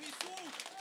Dani Sul!